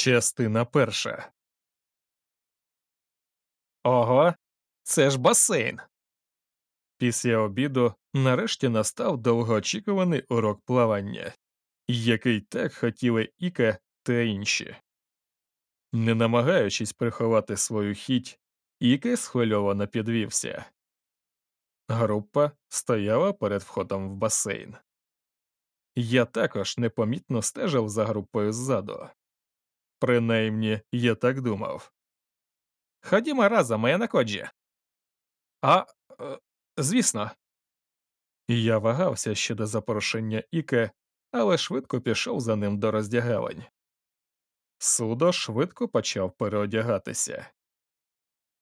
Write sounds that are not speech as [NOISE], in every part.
Частина перша. Ого, це ж басейн. Після обіду нарешті настав довгоочікуваний урок плавання, який так хотіли Іка та інші. Не намагаючись приховати свою хіть, Іке схвильовано підвівся. Група стояла перед входом в басейн. Я також непомітно стежив за групою ззаду. Принаймні, я так думав. Ходімо разом, моя накоджі. А, е, звісно. Я вагався щодо запрошення Іке, але швидко пішов за ним до роздягалень. Судо швидко почав переодягатися.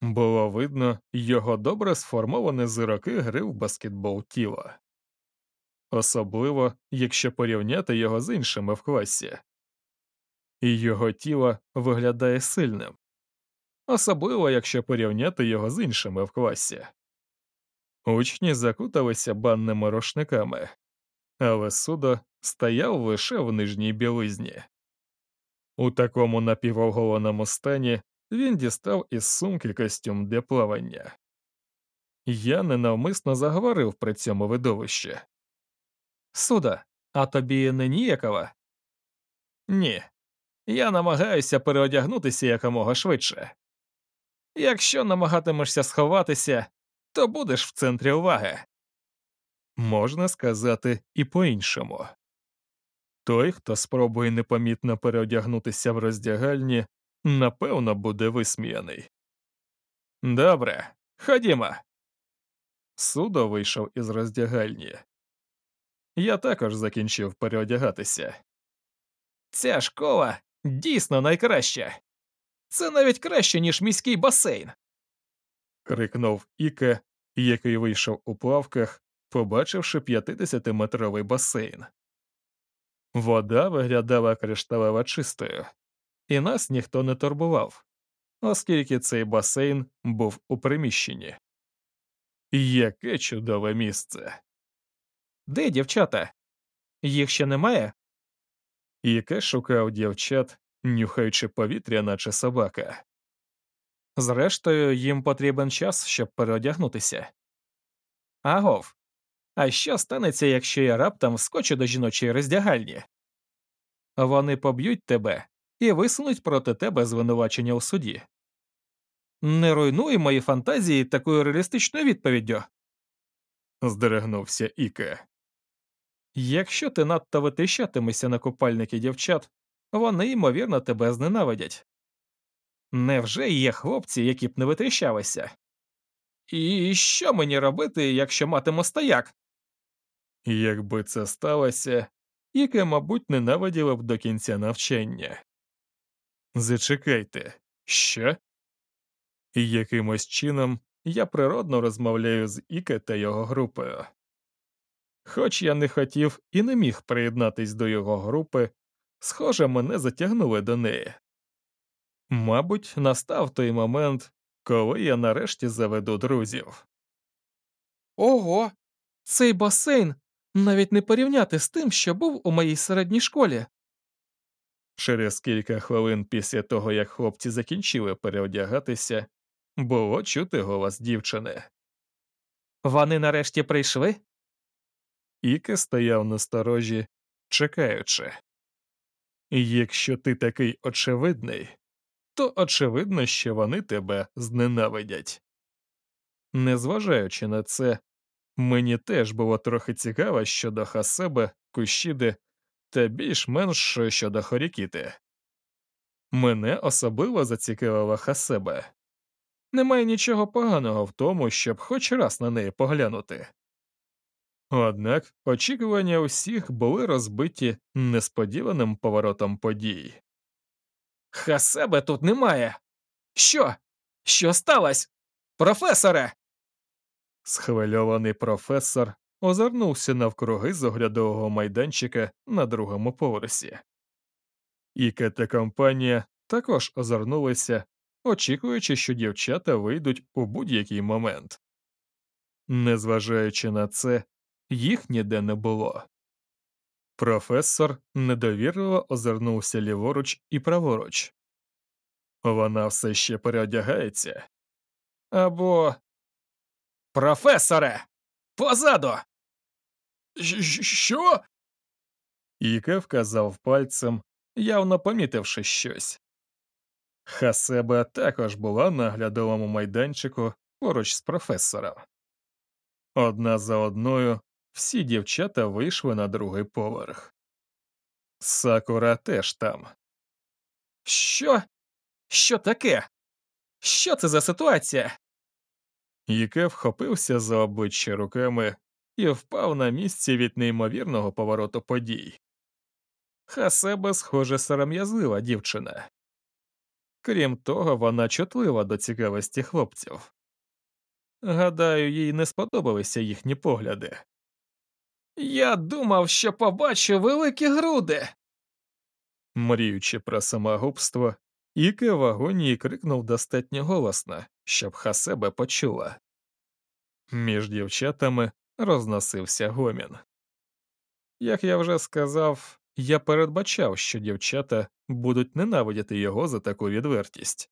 Було видно, його добре сформоване з роки гри в баскетбол тіло. Особливо, якщо порівняти його з іншими в класі і його тіло виглядає сильним, особливо якщо порівняти його з іншими в класі. Учні закуталися банними рушниками, але судо стояв лише в нижній білизні. У такому напівоголеному стані він дістав із сумки костюм для плавання. Я ненавмисно заговорив при цьому видовищі. Суда, а тобі не ніякова? Ні, я намагаюся переодягнутися якомога швидше. Якщо намагатимешся сховатися, то будеш в центрі уваги. Можна сказати і по-іншому. Той, хто спробує непомітно переодягнутися в роздягальні, напевно, буде висміяний. Добре, ходімо. Судо вийшов із роздягальні. Я також закінчив переодягатися. Ця школа Дійсно найкраще. Це навіть краще, ніж міський басейн. крикнув Іке, який вийшов у плавках, побачивши 50-метровий басейн. Вода виглядала кришталево чистою, і нас ніхто не турбував, оскільки цей басейн був у приміщенні. Яке чудове місце. Де дівчата? Їх ще немає? Яке шукав дівчат, нюхаючи повітря, наче собака. Зрештою, їм потрібен час, щоб переодягнутися. Агов, а що станеться, якщо я раптом скочу до жіночої роздягальні? Вони поб'ють тебе і висунуть проти тебе звинувачення у суді. Не руйнуй мої фантазії такою реалістичною відповіддю. здригнувся Іке. Якщо ти надто витищатимешся на купальники дівчат, вони, ймовірно, тебе зненавидять. Невже є хлопці, які б не витріщалися? І що мені робити, якщо матиму стояк? Якби це сталося, яке, мабуть, ненавиділо б до кінця навчання. Зачекайте, що? Якимось чином я природно розмовляю з Іке та його групою. Хоч я не хотів і не міг приєднатись до його групи, схоже, мене затягнули до неї. Мабуть, настав той момент, коли я нарешті заведу друзів. Ого, цей басейн навіть не порівняти з тим, що був у моїй середній школі. Через кілька хвилин після того, як хлопці закінчили переодягатися, було чути голос дівчини. Вони нарешті прийшли? Іке стояв на сторожі, чекаючи. Якщо ти такий очевидний, то очевидно, що вони тебе зненавидять. Незважаючи на це, мені теж було трохи цікаво щодо Хасебе, Кущіди та більш-менш щодо Хорікіти. Мене особливо зацікавила Хасебе. Немає нічого поганого в тому, щоб хоч раз на неї поглянути. Однак очікування усіх були розбиті несподіваним поворотом подій. Хасебе тут немає. Що? Що сталося? Професоре. Схвильований професор озирнувся навкруги з оглядового майданчика на другому поверсі. Іке та компанія також озирнулися, очікуючи, що дівчата вийдуть у будь-який момент. Незважаючи на це, їх ніде не було. Професор недовірливо озирнувся ліворуч і праворуч. Вона все ще переодягається. Або. Професоре! Позаду! Що? Іке вказав пальцем, явно помітивши щось. Хасебе також була на оглядовому майданчику поруч з професором. Одна за одною всі дівчата вийшли на другий поверх. Сакура теж там. Що? Що таке? Що це за ситуація? Іке вхопився за обличчя руками і впав на місці від неймовірного повороту подій. Хасебе, схоже, сором'язлива дівчина. Крім того, вона чутлива до цікавості хлопців. Гадаю, їй не сподобалися їхні погляди. Я думав, що побачу великі груди. Мріючи про самогубство, Іке в агонії крикнув достатньо голосно, щоб Хасебе почула. Між дівчатами розносився гомін. Як я вже сказав, я передбачав, що дівчата будуть ненавидіти його за таку відвертість.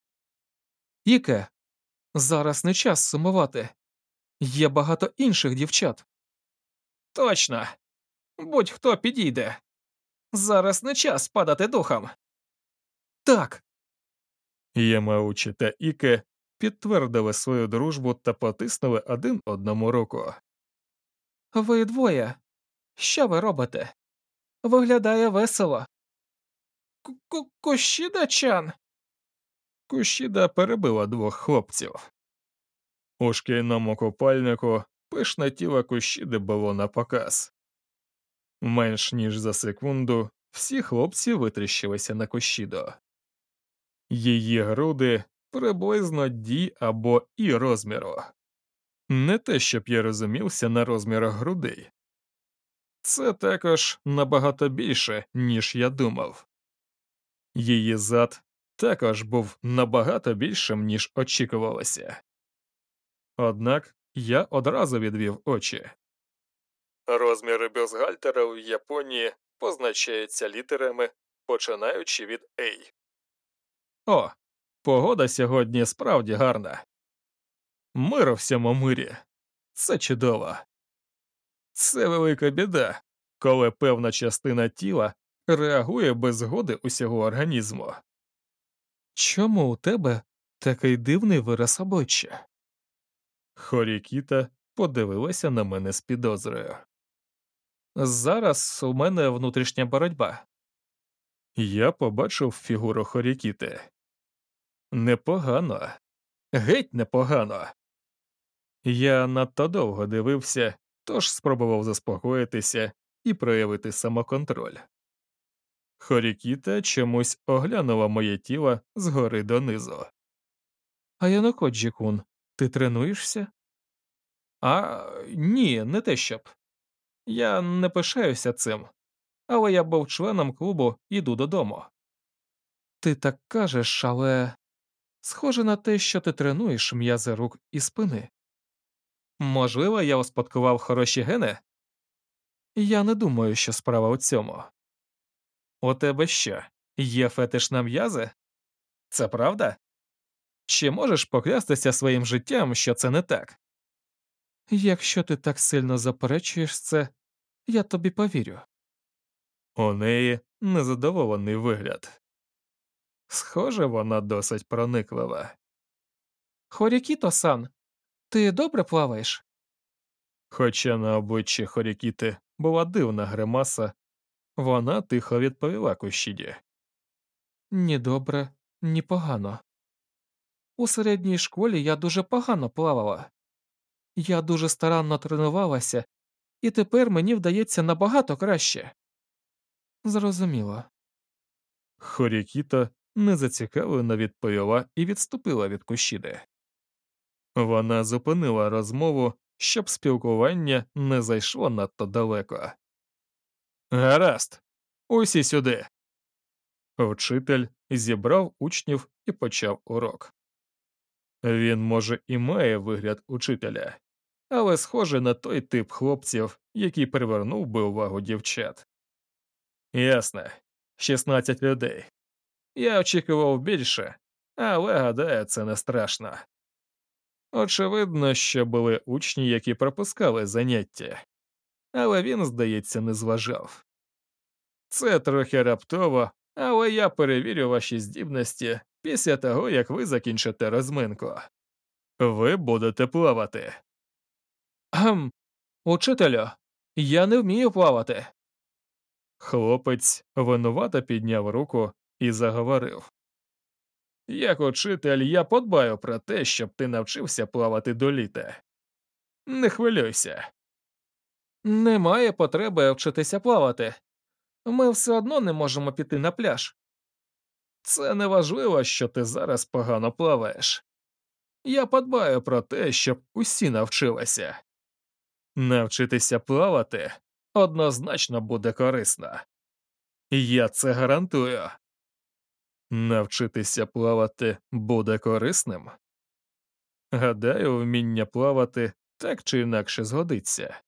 Іке, зараз не час сумувати. Є багато інших дівчат. Точно. Будь-хто підійде. Зараз не час падати духом. Так. Ямаучі та Іке підтвердили свою дружбу та потиснули один одному руку. Ви двоє. Що ви робите? Виглядає весело. Кущіда-чан. Кущіда перебила двох хлопців. У шкільному купальнику пишне тіло Кущіди було на показ. Менш ніж за секунду всі хлопці витріщилися на Кущідо. Її груди приблизно ді або і розміру. Не те, щоб я розумівся на розмірах грудей. Це також набагато більше, ніж я думав. Її зад також був набагато більшим, ніж очікувалося. Однак я одразу відвів очі. Розміри бюстгальтера в Японії позначаються літерами, починаючи від A. О, погода сьогодні справді гарна. Мир у всьому мирі. Це чудово. Це велика біда, коли певна частина тіла реагує без згоди усього організму. Чому у тебе такий дивний вираз обличчя? Хорікіта подивилася на мене з підозрою. Зараз у мене внутрішня боротьба. Я побачив фігуру Хорікіти. Непогано, геть непогано. Я надто довго дивився, тож спробував заспокоїтися і проявити самоконтроль. Хорікіта чомусь оглянула моє тіло згори донизу. А Янокоджі кун, ти тренуєшся? А ні, не те щоб. Я не пишаюся цим, але я був членом клубу іду додому. Ти так кажеш, але схоже на те, що ти тренуєш м'язи рук і спини. Можливо, я успадкував хороші гени? Я не думаю, що справа у цьому. У тебе що, є фетиш на м'язи? Це правда? Чи можеш поклястися своїм життям, що це не так? Якщо ти так сильно заперечуєш це, я тобі повірю. У неї незадоволений вигляд. Схоже, вона досить прониклива. Хорікіто сан, ти добре плаваєш? Хоча на обличчі Хорікіти була дивна гримаса, вона тихо відповіла Кущіді. Ні добре, ні погано. У середній школі я дуже погано плавала. Я дуже старанно тренувалася, і тепер мені вдається набагато краще. Зрозуміло. Хорікіто незацікавлено відповіла і відступила від Кущіди. Вона зупинила розмову, щоб спілкування не зайшло надто далеко. Гаразд, усі сюди. Вчитель зібрав учнів і почав урок. Він, може, і має вигляд учителя, але схоже на той тип хлопців, який привернув би увагу дівчат. Ясно. 16 людей. Я очікував більше, але гадаю, це не страшно. Очевидно, що були учні, які пропускали заняття, але він, здається, не зважав. Це трохи раптово, але я перевірю ваші здібності після того, як ви закінчите розминку. Ви будете плавати. Гм, учителю, я не вмію плавати. Хлопець винувато підняв руку і заговорив. Як учитель, я подбаю про те, щоб ти навчився плавати до літа. Не хвилюйся. Немає потреби вчитися плавати. Ми все одно не можемо піти на пляж. Це не важливо, що ти зараз погано плаваєш. Я подбаю про те, щоб усі навчилися. Навчитися плавати однозначно буде корисно. Я це гарантую. Навчитися плавати буде корисним. Гадаю, вміння плавати так чи інакше згодиться.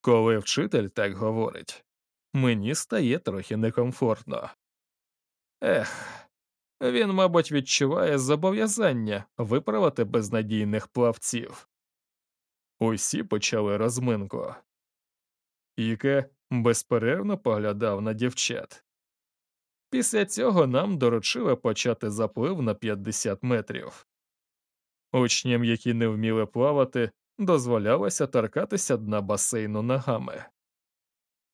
Коли вчитель так говорить, мені стає трохи некомфортно. Ех, він, мабуть, відчуває зобов'язання виправити безнадійних плавців. Усі почали розминку. Іке безперервно поглядав на дівчат. Після цього нам доручили почати заплив на 50 метрів. Учням, які не вміли плавати, дозволялося торкатися дна басейну ногами.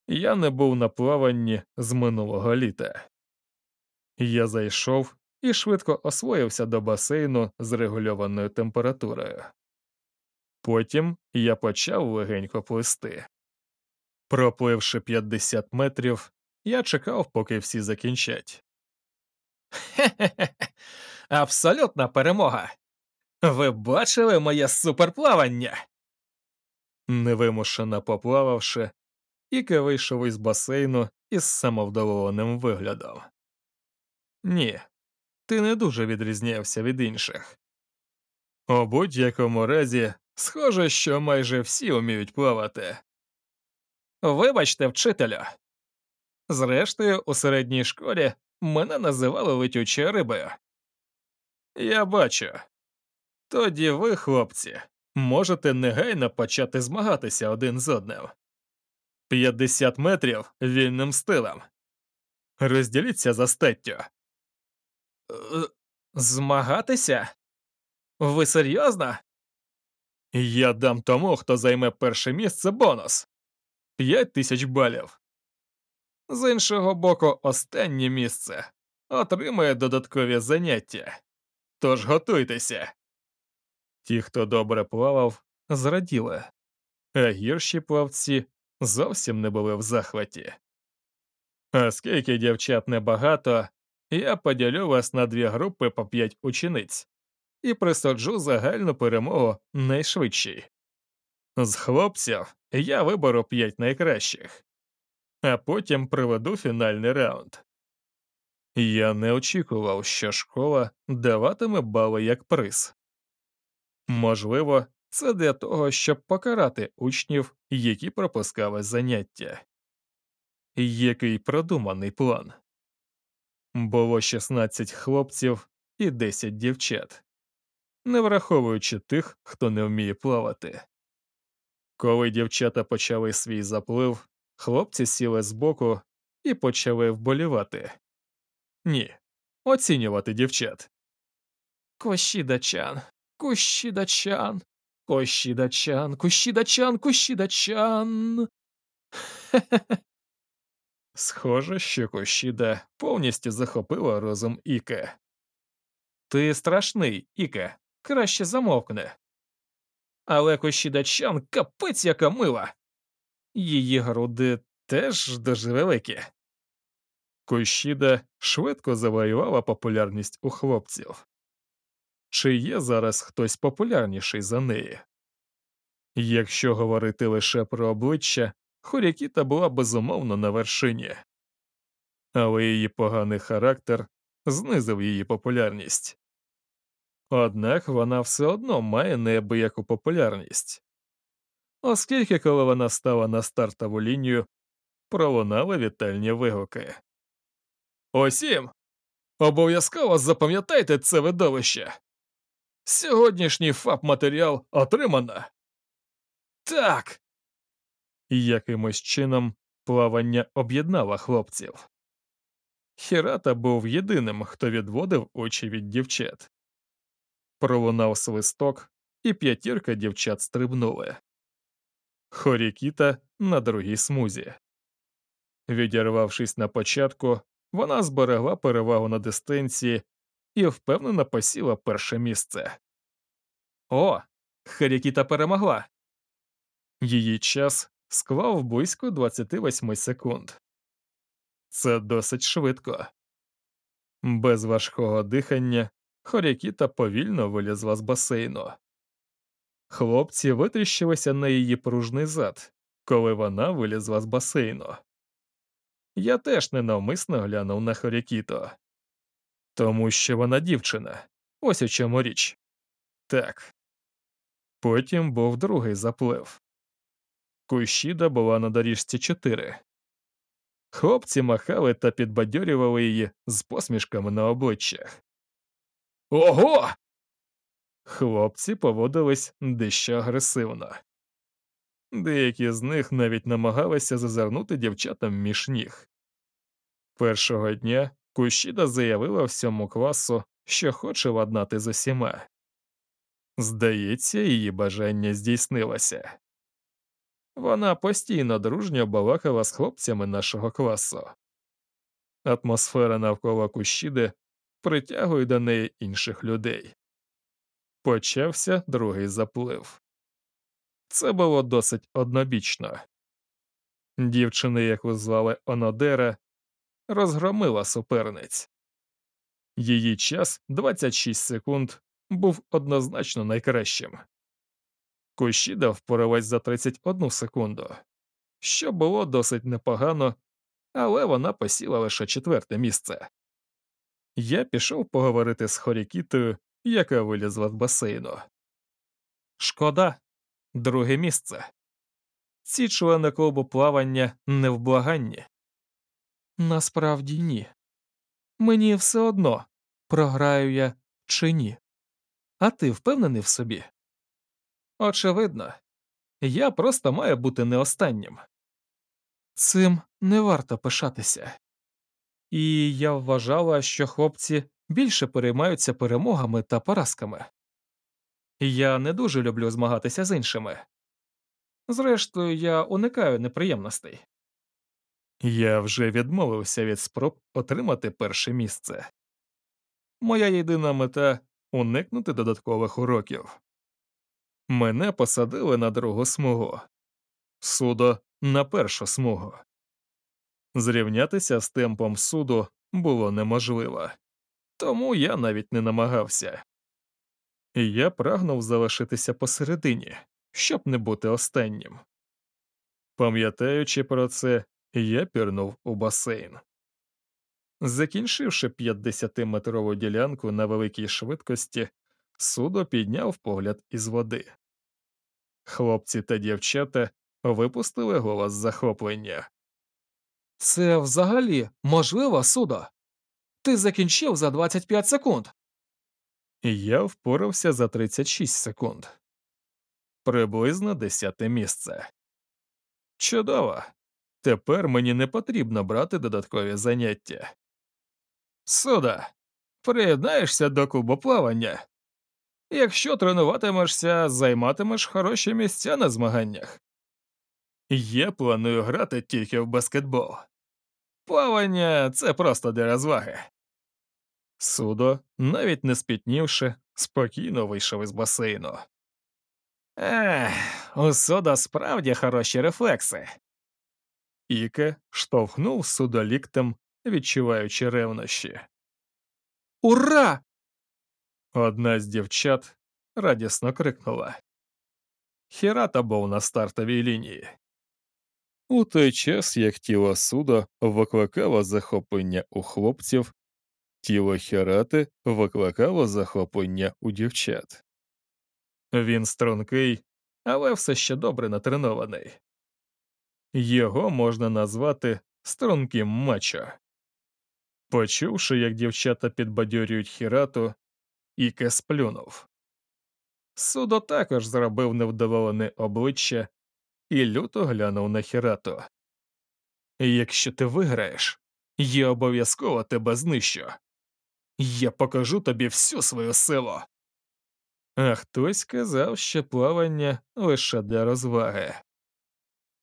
Я не був на плаванні з минулого літа. Я зайшов і швидко освоївся до басейну з регульованою температурою. Потім я почав легенько плисти. Пропливши 50 метрів, я чекав, поки всі закінчать. Хе-хе-хе, абсолютна перемога. Ви бачили моє суперплавання? Невимушено поплававши, Іке вийшов із басейну із самовдоволеним виглядом. Ні, ти не дуже відрізнявся від інших. У будь-якому разі, схоже, що майже всі вміють плавати. Вибачте, вчителю. Зрештою, у середній школі мене називали летючою рибою. Я бачу. Тоді ви, хлопці, можете негайно почати змагатися один з одним. 50 метрів вільним стилем. Розділіться за статтю. Е, змагатися? Ви серйозно? Я дам тому, хто займе перше місце бонус 5 тисяч балів. З іншого боку, останнє місце отримує додаткові заняття. Тож готуйтеся. Ті, хто добре плавав, зраділи, а гірші плавці зовсім не були в захваті. Оскільки дівчат небагато, я поділю вас на дві групи по п'ять учениць і присаджу загальну перемогу найшвидшій. З хлопців я виберу п'ять найкращих, а потім проведу фінальний раунд. Я не очікував, що школа даватиме бали як приз. Можливо, це для того, щоб покарати учнів, які пропускали заняття. Який продуманий план було 16 хлопців і 10 дівчат, не враховуючи тих, хто не вміє плавати. Коли дівчата почали свій заплив, хлопці сіли збоку і почали вболівати. Ні, оцінювати дівчат. Кощідачан, кущідачан, кощідачан, кущідачан, кущідачан. [LAUGHS] Схоже, що Кощіда повністю захопила розум Іке. Ти страшний, Іке, краще замовкне. Але Кощідачан капець яка мила. Її груди теж дуже великі. Кощіда швидко завоювала популярність у хлопців. Чи є зараз хтось популярніший за неї? Якщо говорити лише про обличчя, Хорякіта була безумовно на вершині, але її поганий характер знизив її популярність. Однак вона все одно має неабияку популярність, оскільки, коли вона стала на стартову лінію, пролунали вітальні вигуки. Усім! Обов'язково запам'ятайте це видовище. Сьогоднішній фап матеріал отримано. Так. Якимось чином плавання об'єднало хлопців. Хірата був єдиним, хто відводив очі від дівчат. Пролунав свисток, і п'ятірка дівчат стрибнули. Хорікіта на другій смузі. Відірвавшись на початку, вона зберегла перевагу на дистанції і впевнено посіла перше місце. О, Харікіта перемогла. Її час склав близько 28 секунд. Це досить швидко. Без важкого дихання Хорякіта повільно вилізла з басейну. Хлопці витріщилися на її пружний зад, коли вона вилізла з басейну. Я теж ненавмисно глянув на Хорякіто. Тому що вона дівчина. Ось у чому річ. Так. Потім був другий заплив. Кущіда була на доріжці 4. Хлопці махали та підбадьорювали її з посмішками на обличчях. Ого! Хлопці поводились дещо агресивно. Деякі з них навіть намагалися зазирнути дівчатам між ніг. Першого дня Кущіда заявила всьому класу, що хоче ладнати з усіма. Здається, її бажання здійснилося. Вона постійно дружньо балакала з хлопцями нашого класу. Атмосфера навколо Кущіди притягує до неї інших людей. Почався другий заплив. Це було досить однобічно. Дівчина, яку звали Онодера, розгромила суперниць. Її час 26 секунд був однозначно найкращим. Кущіда впоралась за 31 секунду, що було досить непогано, але вона посіла лише четверте місце. Я пішов поговорити з Хорікітою, яка вилізла з басейну. Шкода, друге місце. Ці члени клубу плавання не в благанні. Насправді ні. Мені все одно, програю я чи ні. А ти впевнений в собі? Очевидно, я просто маю бути не останнім. Цим не варто пишатися. І я вважала, що хлопці більше переймаються перемогами та поразками. Я не дуже люблю змагатися з іншими. Зрештою, я уникаю неприємностей. Я вже відмовився від спроб отримати перше місце. Моя єдина мета уникнути додаткових уроків. Мене посадили на другу смугу, судо на першу смугу. Зрівнятися з темпом суду було неможливо, тому я навіть не намагався. Я прагнув залишитися посередині, щоб не бути останнім. Пам'ятаючи про це, я пірнув у басейн. Закінчивши 50-метрову ділянку на великій швидкості, судо підняв погляд із води. Хлопці та дівчата випустили голос захоплення. Це взагалі можливо, судо? Ти закінчив за 25 секунд. Я впорався за 36 секунд. Приблизно десяте місце. Чудово. Тепер мені не потрібно брати додаткові заняття. Суда, приєднаєшся до кубоплавання. Якщо тренуватимешся, займатимеш хороші місця на змаганнях. Я планую грати тільки в баскетбол. Плавання це просто для розваги. Судо, навіть не спітнівши, спокійно вийшов із басейну. Ех, у Суда справді хороші рефлекси. Іке штовхнув судо ліктем, відчуваючи ревнощі. Ура! Одна з дівчат радісно крикнула. Хірата був на стартовій лінії. У той час, як тіло суда викликало захоплення у хлопців, тіло Хірати викликало захоплення у дівчат. Він стрункий, але все ще добре натренований. Його можна назвати струнким мачо. Почувши, як дівчата підбадьорюють Хірату, Іке сплюнув. Судо також зробив невдоволене обличчя і люто глянув на Хірату. Якщо ти виграєш, я обов'язково тебе знищу. Я покажу тобі всю свою силу. А хтось сказав, що плавання лише для розваги.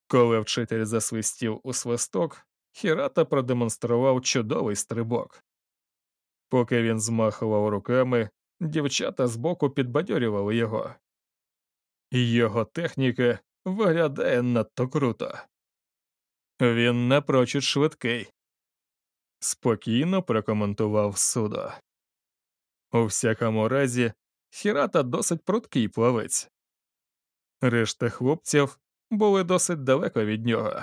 Коли вчитель засвистів у свисток, Хірата продемонстрував чудовий стрибок. Поки він змахував руками, дівчата збоку підбадьорювали його. Його техніка виглядає надто круто. Він напрочуд швидкий, спокійно прокоментував судо. У всякому разі, Хірата досить пруткий плавець. Решта хлопців були досить далеко від нього.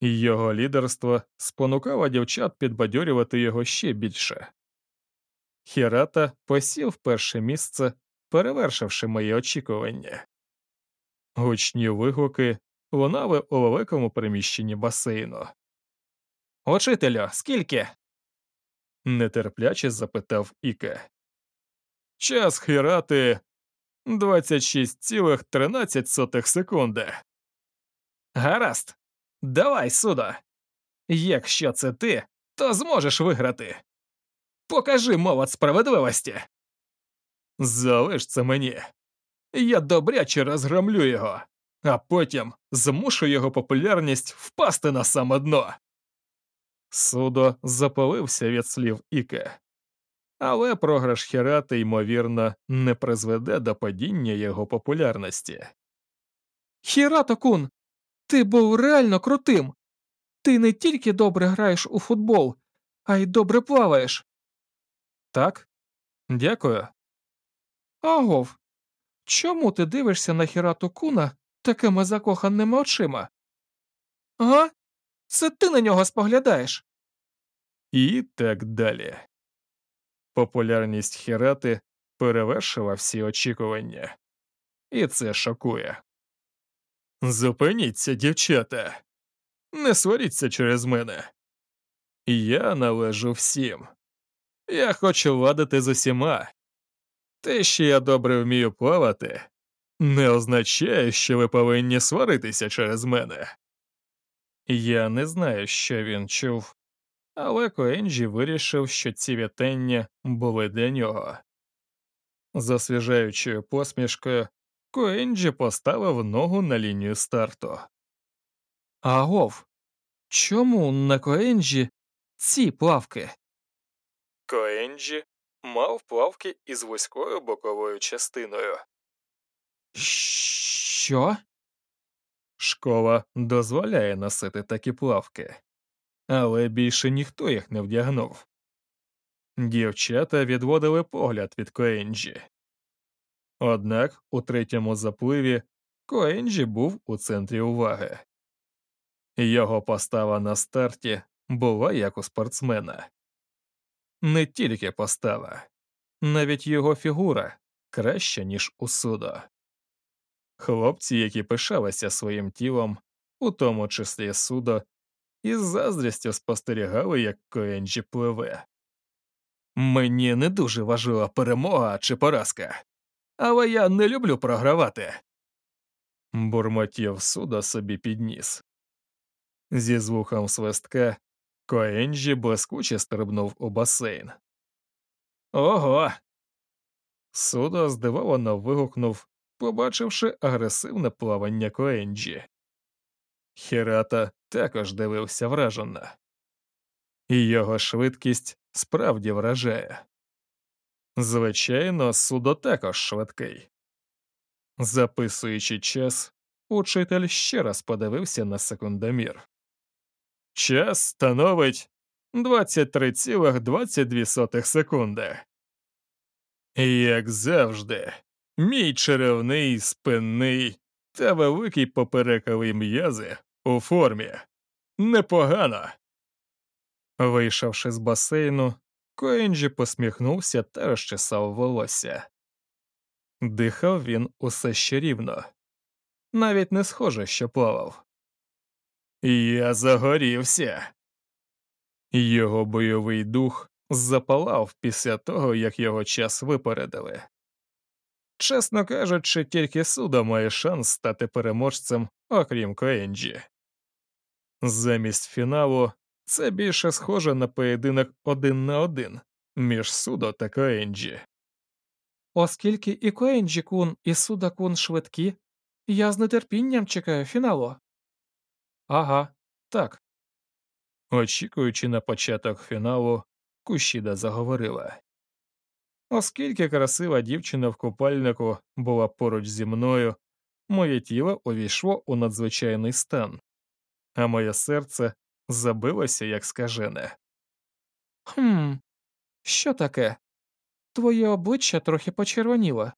Його лідерство спонукало дівчат підбадьорювати його ще більше. Хірата посів перше місце, перевершивши мої очікування. Гучні вигуки лунали у великому приміщенні басейну. Учителю, скільки? нетерпляче запитав Іке. Час хірати 26,13 секунди. Гаразд, давай сюди. Якщо це ти, то зможеш виграти. Покажи молот справедливості. Залиш це мені. Я добряче розгромлю його, а потім змушу його популярність впасти на саме дно. Судо запалився від слів Іке, але програш Хірати, ймовірно, не призведе до падіння його популярності. Хірато кун, ти був реально крутим. Ти не тільки добре граєш у футбол, а й добре плаваєш. Так, дякую. Агов, чому ти дивишся на Хірату куна такими закоханими очима? Га? Це ти на нього споглядаєш. І так далі. Популярність Хірати перевершила всі очікування, і це шокує. Зупиніться, дівчата, не сваріться через мене. Я належу всім. Я хочу владити з усіма. Те, що я добре вмію плавати, не означає, що ви повинні сваритися через мене. Я не знаю, що він чув, але Коенджі вирішив, що ці вітання були для нього. З освіжаючою посмішкою Коенджі поставив ногу на лінію старту. Агов, чому на Коенджі ці плавки? Коенджі мав плавки із вузькою боковою частиною. Що? Школа дозволяє носити такі плавки, але більше ніхто їх не вдягнув. Дівчата відводили погляд від Коенджі. Однак у третьому запливі Коенджі був у центрі уваги. Його постава на старті була як у спортсмена. Не тільки постава, навіть його фігура краща, ніж у Судо. Хлопці, які пишалися своїм тілом, у тому числі Судо, із заздрістю спостерігали, як Коенджі пливе. Мені не дуже важлива перемога чи поразка, але я не люблю програвати. Бурмотів Судо собі під ніс. Зі звуком свистка Коенджі блискуче стрибнув у басейн. Ого. Судо здивовано вигукнув, побачивши агресивне плавання Коенджі. Хірата також дивився вражено. І його швидкість справді вражає. Звичайно, судо також швидкий. Записуючи час, учитель ще раз подивився на секундомір. Час становить 23,22 секунди. Як завжди, мій черевний, спинний та великий поперековий м'язи у формі. Непогано. Вийшовши з басейну, Коенджі посміхнувся та розчесав волосся. Дихав він усе ще рівно, навіть не схоже, що плавав. Я загорівся. Його бойовий дух запалав після того, як його час випередили. Чесно кажучи, тільки Судо має шанс стати переможцем, окрім Коенджі. Замість фіналу це більше схоже на поєдинок один на один між Судо та Коенджі. Оскільки і Коенджі кун, і Суда кун швидкі, я з нетерпінням чекаю фіналу. Ага, так. Очікуючи на початок фіналу, Кущіда заговорила. Оскільки красива дівчина в купальнику була поруч зі мною, моє тіло увійшло у надзвичайний стан, а моє серце забилося як скажене. Хм, що таке? Твоє обличчя трохи почервоніло.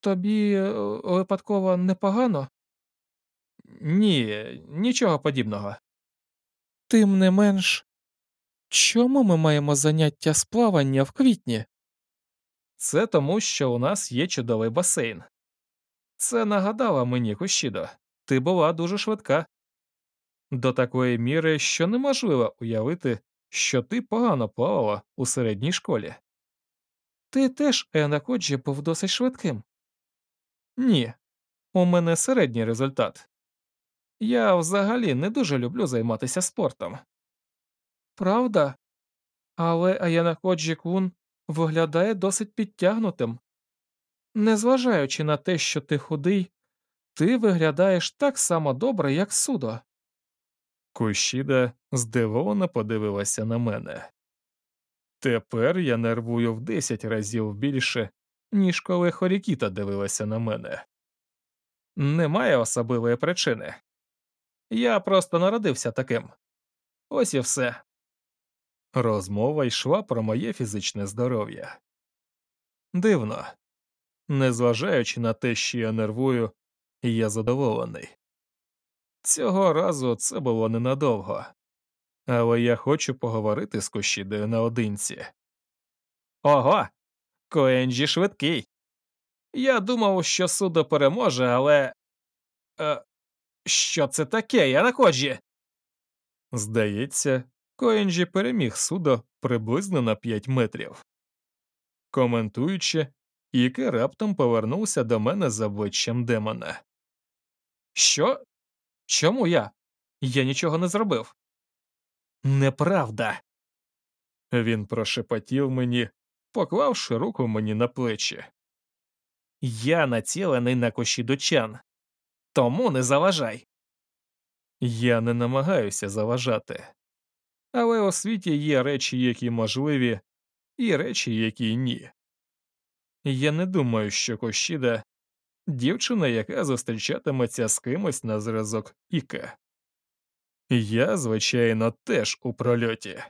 Тобі е, випадково непогано? Ні, нічого подібного. Тим не менш, чому ми маємо заняття з плавання в квітні? Це тому, що у нас є чудовий басейн. Це нагадало мені Кущідо, ти була дуже швидка. До такої міри, що неможливо уявити, що ти погано плавала у середній школі. Ти теж Енаходжі був досить швидким. Ні, у мене середній результат. Я взагалі не дуже люблю займатися спортом. Правда? Але Аянаходжі кун виглядає досить підтягнутим. Незважаючи на те, що ти худий, ти виглядаєш так само добре, як судо. Кущіда здивовано подивилася на мене. Тепер я нервую в десять разів більше, ніж коли Хорікіта дивилася на мене. Немає особливої причини. Я просто народився таким. Ось і все. Розмова йшла про моє фізичне здоров'я. Дивно. Незважаючи на те, що я нервую, я задоволений. Цього разу це було ненадовго, але я хочу поговорити з Кушідою наодинці. Ого, Коенджі швидкий. Я думав, що Судо переможе, але. Е, Що це таке, Аянокоджі? Здається, Коенджі переміг Судо приблизно на 5 метрів. Коментуючи, Іке раптом повернувся до мене з обличчям демона. Що? Чому я? Я нічого не зробив. Неправда. Він прошепотів мені, поклавши руку мені на плечі. Я націлений на кощідочан, тому не заважай. Я не намагаюся заважати. Але у світі є речі, які можливі, і речі, які ні. Я не думаю, що Кощіда дівчина, яка зустрічатиметься з кимось на зразок Іка. Я, звичайно, теж у прольоті.